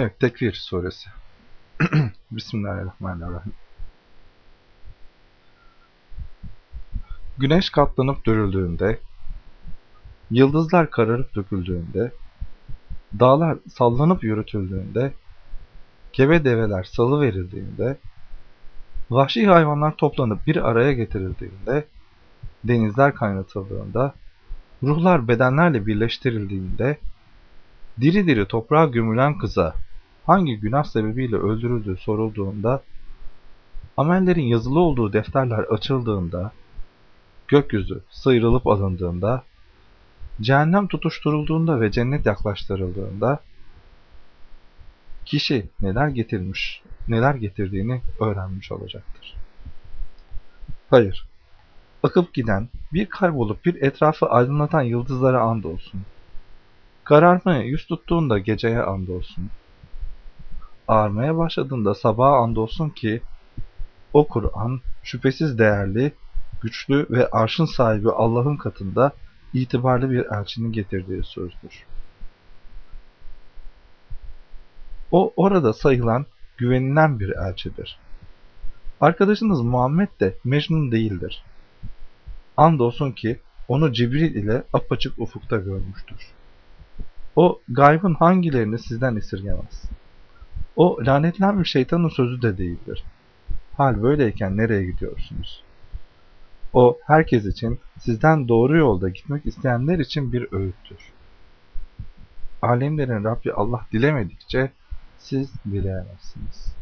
Evet, Tekvir suresi. Bismillahirrahmanirrahim. Güneş katlanıp dürüldüğünde, yıldızlar kararıp döküldüğünde, dağlar sallanıp yürütüldüğünde, gebe develer salı verildiğinde, vahşi hayvanlar toplanıp bir araya getirildiğinde, denizler kaynatıldığında, ruhlar bedenlerle birleştirildiğinde, diri diri toprağa gömülen kıza hangi günah sebebiyle öldürüldüğü sorulduğunda, amellerin yazılı olduğu defterler açıldığında, gökyüzü sıyrılıp alındığında, cehennem tutuşturulduğunda ve cennet yaklaştırıldığında, kişi neler getirmiş, neler getirdiğini öğrenmiş olacaktır. Hayır, akıp giden, bir kaybolup bir etrafı aydınlatan yıldızlara andolsun. Kararmaya yüz tuttuğunda geceye andolsun. Ağarmaya başladığında sabaha andolsun ki o Kur'an şüphesiz değerli, güçlü ve arşın sahibi Allah'ın katında itibarlı bir elçinin getirdiği sözdür. O orada sayılan güvenilen bir elçidir. Arkadaşınız Muhammed de Mecnun değildir. Andolsun ki onu Cibril ile apaçık ufukta görmüştür. O gaybın hangilerini sizden esirgemez. O lanetlenmiş şeytanın sözü de değildir. Hal böyleyken nereye gidiyorsunuz? O herkes için sizden doğru yolda gitmek isteyenler için bir öğüttür. Alemlerin Rabbi Allah dilemedikçe siz dileyemezsiniz.